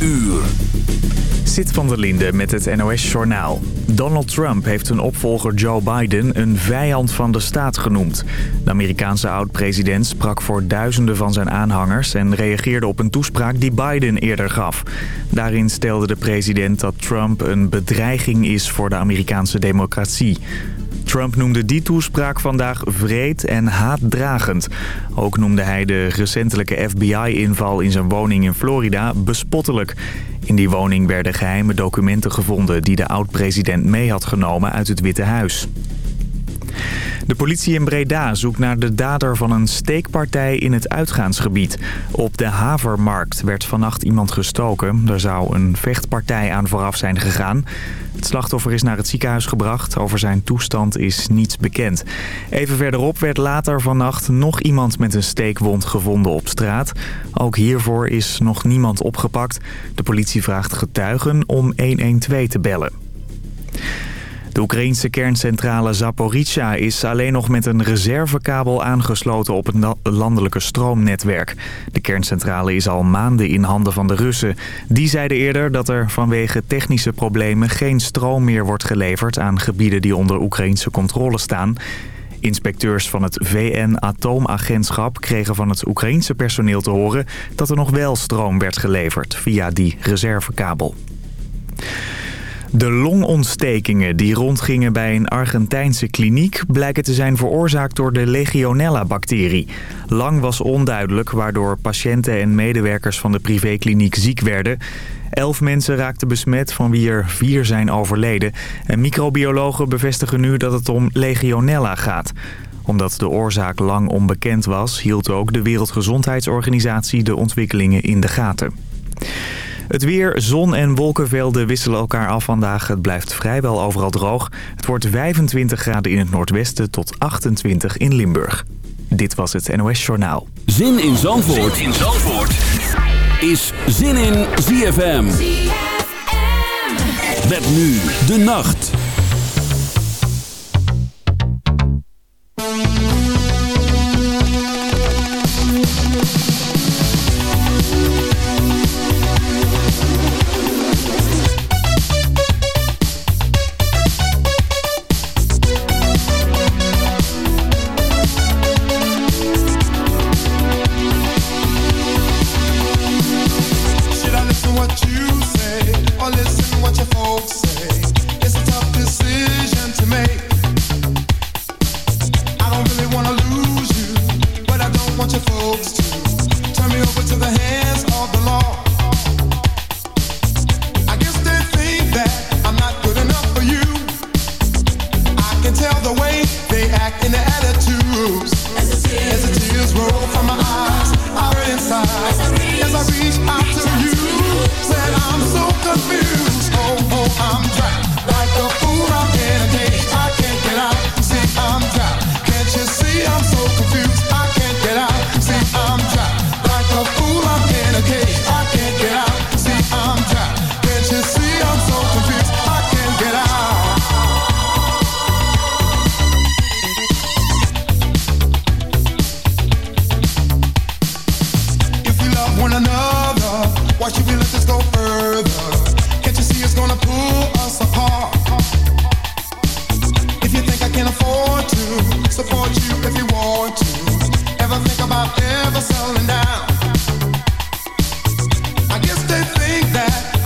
uur. Zit van der Linde met het NOS-journaal. Donald Trump heeft zijn opvolger Joe Biden een vijand van de staat genoemd. De Amerikaanse oud-president sprak voor duizenden van zijn aanhangers... en reageerde op een toespraak die Biden eerder gaf. Daarin stelde de president dat Trump een bedreiging is voor de Amerikaanse democratie. Trump noemde die toespraak vandaag vreed en haatdragend. Ook noemde hij de recentelijke FBI-inval in zijn woning in Florida bespottelijk. In die woning werden geheime documenten gevonden die de oud-president mee had genomen uit het Witte Huis. De politie in Breda zoekt naar de dader van een steekpartij in het uitgaansgebied. Op de Havermarkt werd vannacht iemand gestoken. Er zou een vechtpartij aan vooraf zijn gegaan. Het slachtoffer is naar het ziekenhuis gebracht. Over zijn toestand is niets bekend. Even verderop werd later vannacht nog iemand met een steekwond gevonden op straat. Ook hiervoor is nog niemand opgepakt. De politie vraagt getuigen om 112 te bellen. De Oekraïnse kerncentrale Zaporizhia is alleen nog met een reservekabel aangesloten op het landelijke stroomnetwerk. De kerncentrale is al maanden in handen van de Russen. Die zeiden eerder dat er vanwege technische problemen geen stroom meer wordt geleverd aan gebieden die onder Oekraïnse controle staan. Inspecteurs van het VN-atoomagentschap kregen van het Oekraïense personeel te horen dat er nog wel stroom werd geleverd via die reservekabel. De longontstekingen die rondgingen bij een Argentijnse kliniek... blijken te zijn veroorzaakt door de Legionella-bacterie. Lang was onduidelijk waardoor patiënten en medewerkers van de privékliniek ziek werden. Elf mensen raakten besmet, van wie er vier zijn overleden. En microbiologen bevestigen nu dat het om Legionella gaat omdat de oorzaak lang onbekend was... hield ook de Wereldgezondheidsorganisatie de ontwikkelingen in de gaten. Het weer, zon en wolkenvelden wisselen elkaar af vandaag. Het blijft vrijwel overal droog. Het wordt 25 graden in het noordwesten tot 28 in Limburg. Dit was het NOS Journaal. Zin in Zandvoort, zin in Zandvoort. is Zin in ZFM. ZFM. Met nu de nacht.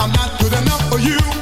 I'm not good enough for cage.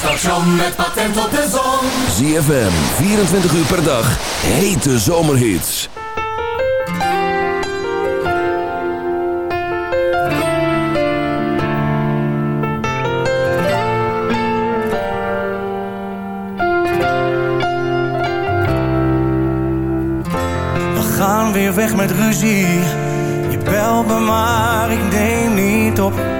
station met patent op de zon. ZFM, 24 uur per dag, hete zomerhits. We gaan weer weg met ruzie. Je belt me maar, ik neem niet op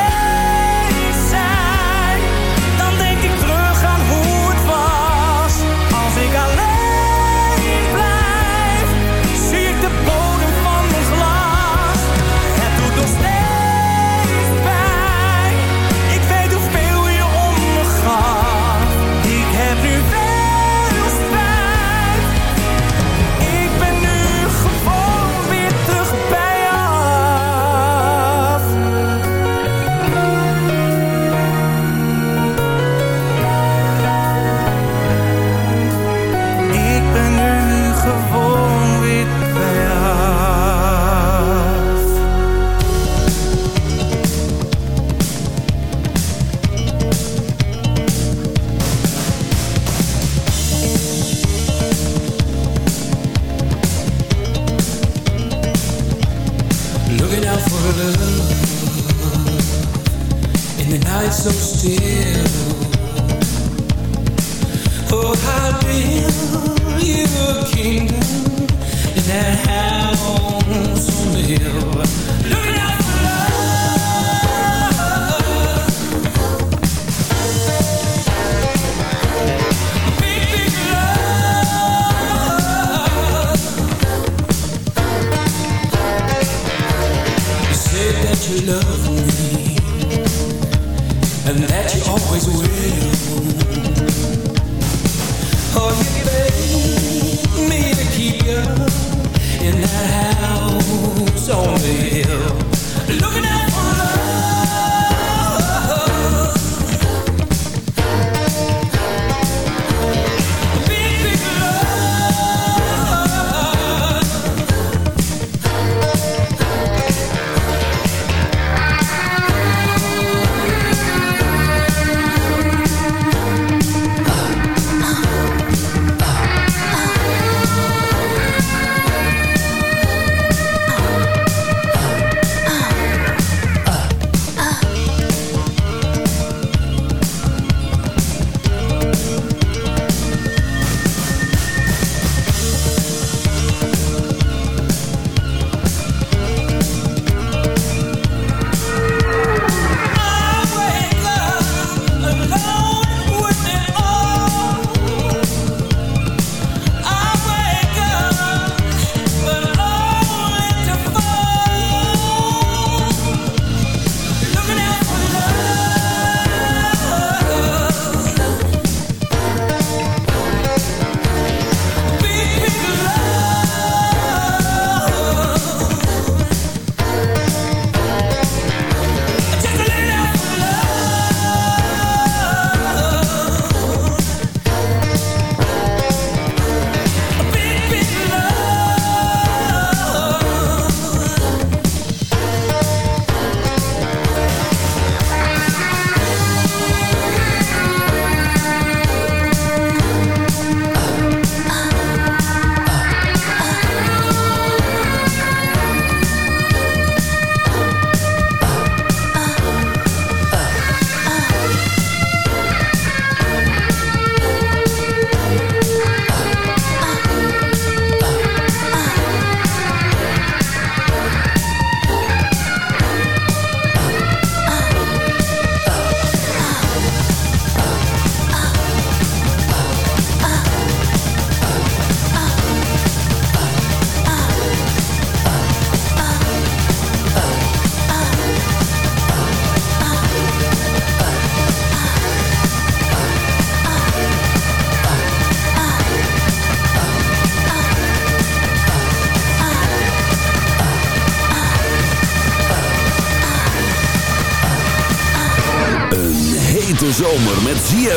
Zomer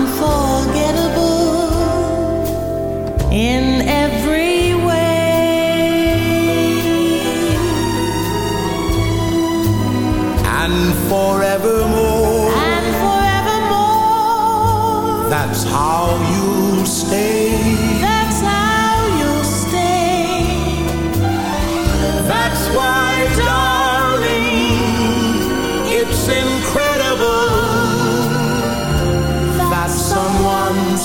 unforgettable in every way. and forevermore. And forevermore, That's how you'll stay.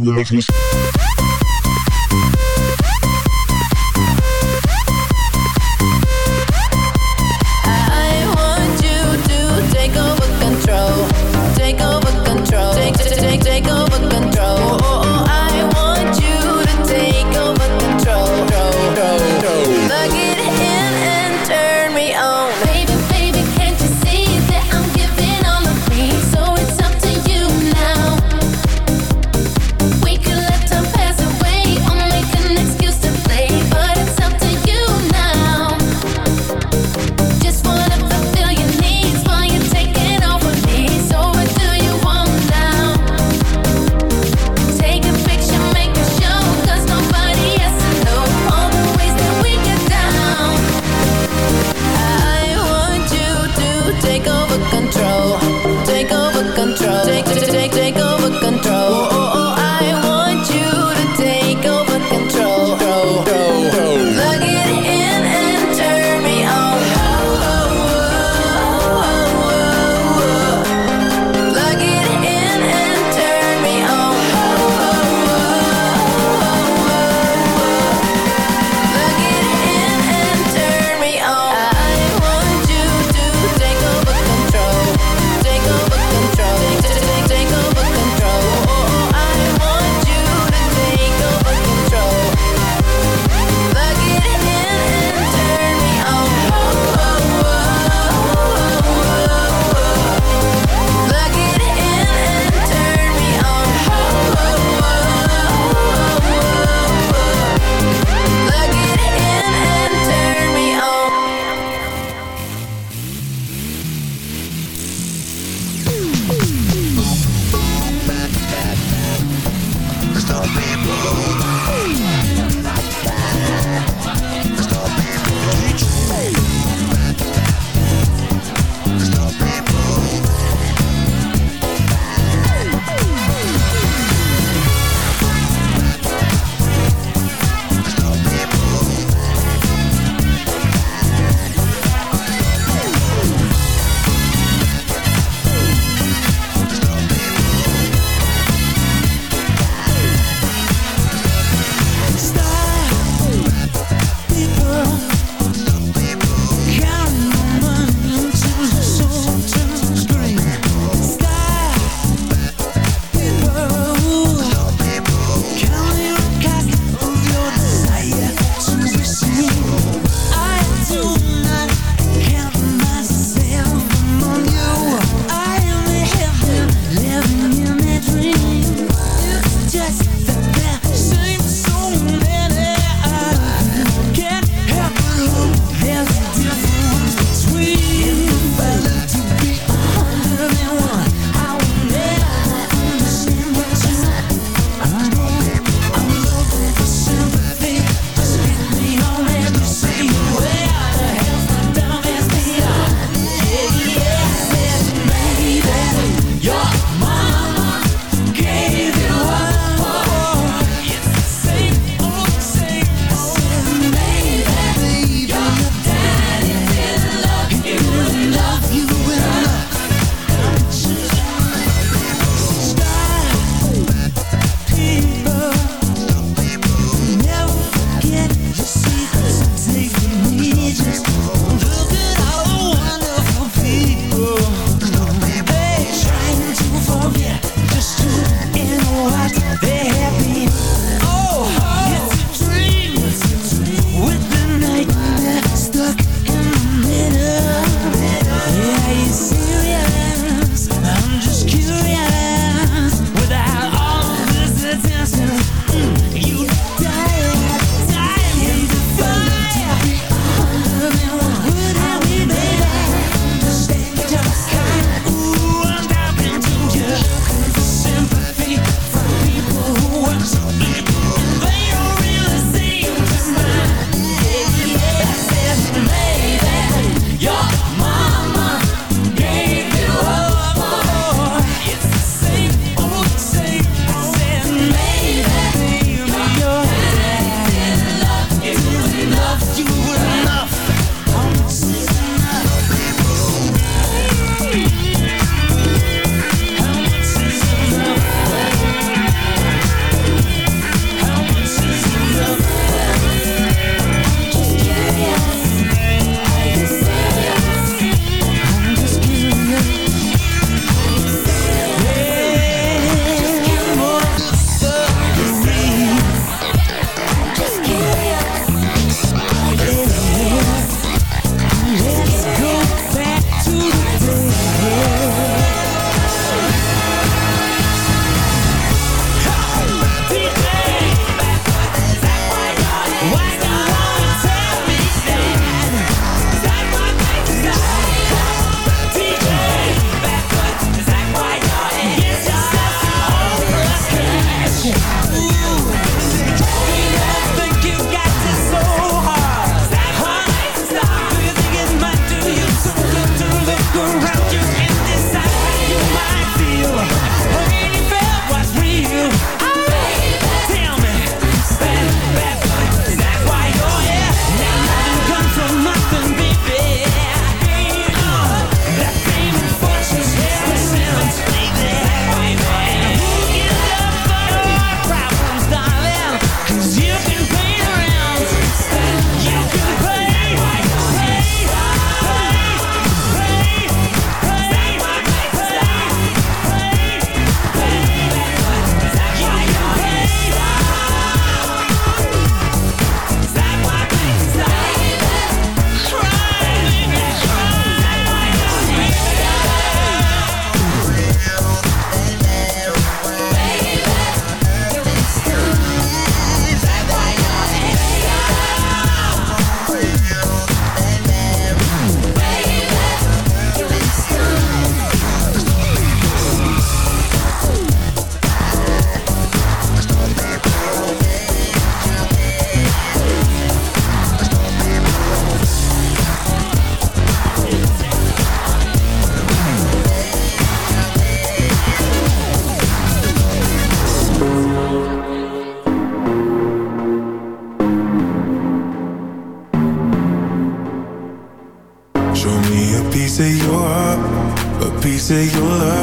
tú me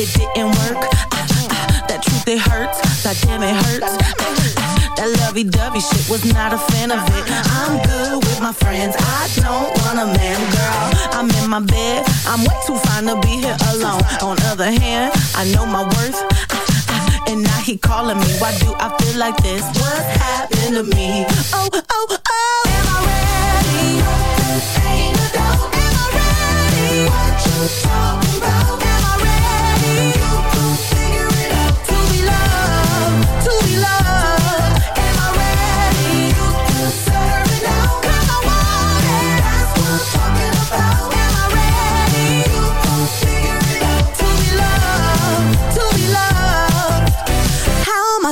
it didn't work. Ah, ah, that truth, it hurts. God damn, it hurts. That lovey-dovey shit was not a fan of it. I'm good with my friends. I don't want a man, girl. I'm in my bed. I'm way too fine to be here alone. On other hand, I know my worth. And now he calling me. Why do I feel like this? What happened to me? Oh, oh, oh. Am I ready? Ain't a doubt. Am I ready? What you talking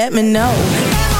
let me know.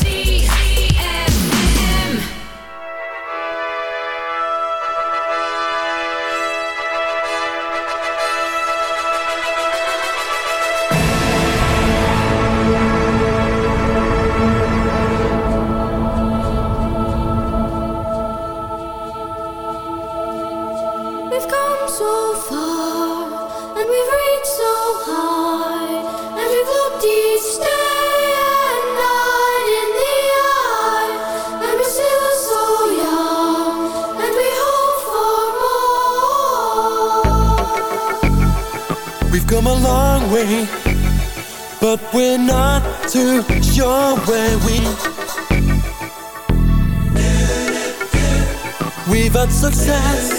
We've had success,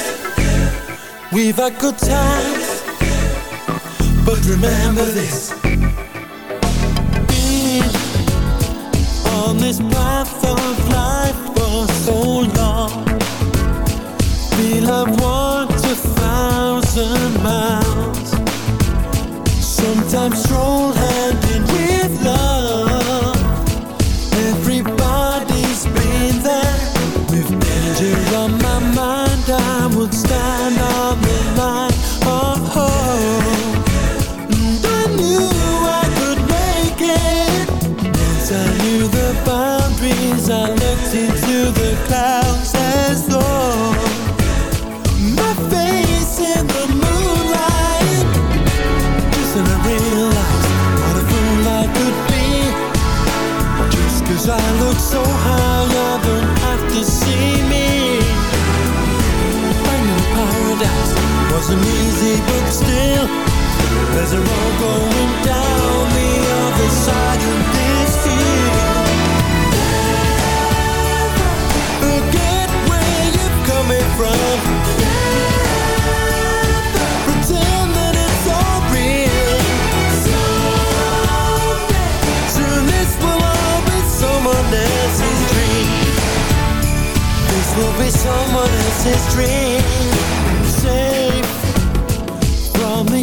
we've had good times, but remember this. been on this path of life for so long, we'll have walked a thousand miles, sometimes stroll hand in with love. wasn't easy, but still. There's a road going down the other side of this field. Forget where you're coming from. Pretend that it's all real. Soon this will all be someone else's dream. This will be someone else's dream.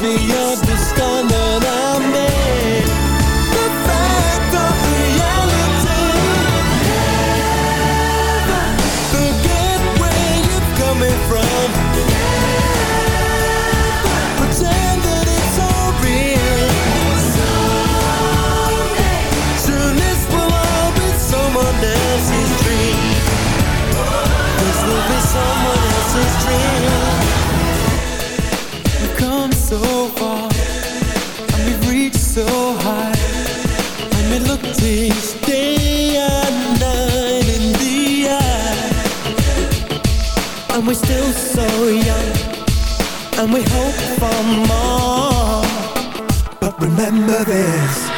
be your and we hope for more. But remember this,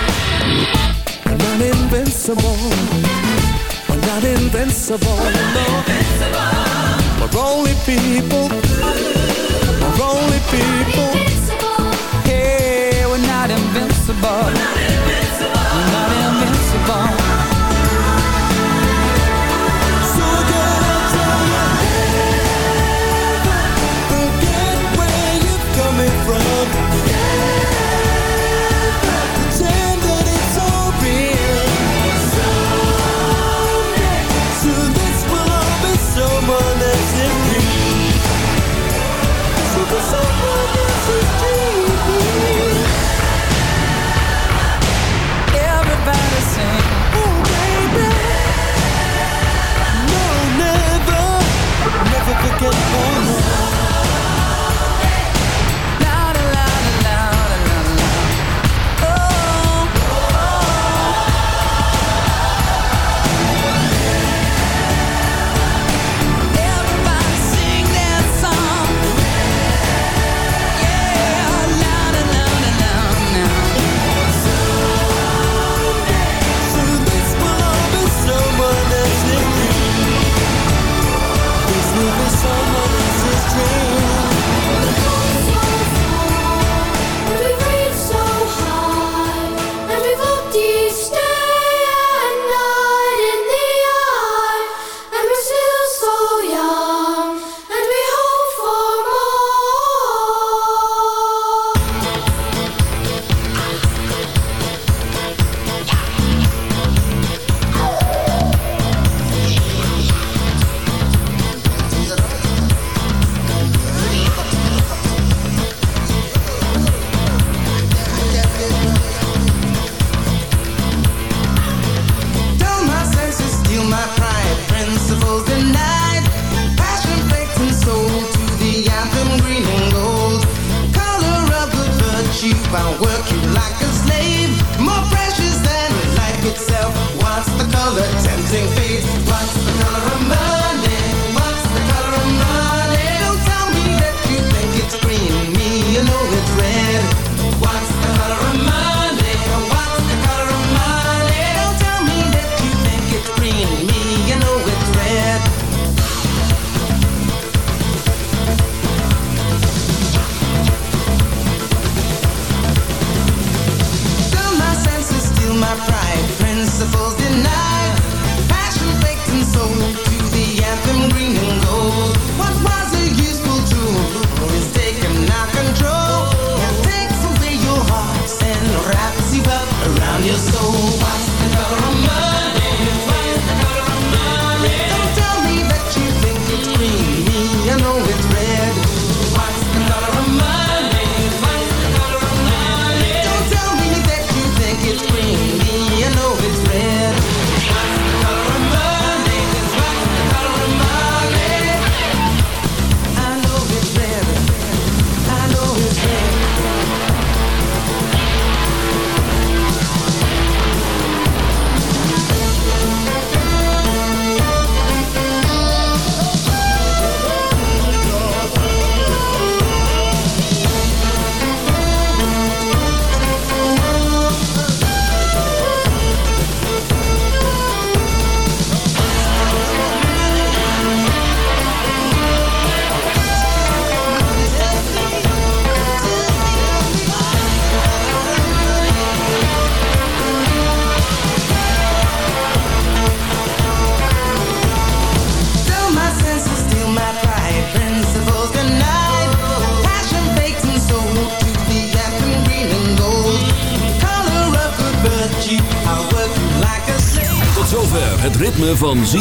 we're not invincible. We're not invincible, we're not no. Invincible. We're only people. Ooh, we're only people. We're yeah, we're not invincible. We're not invincible. We're not invincible.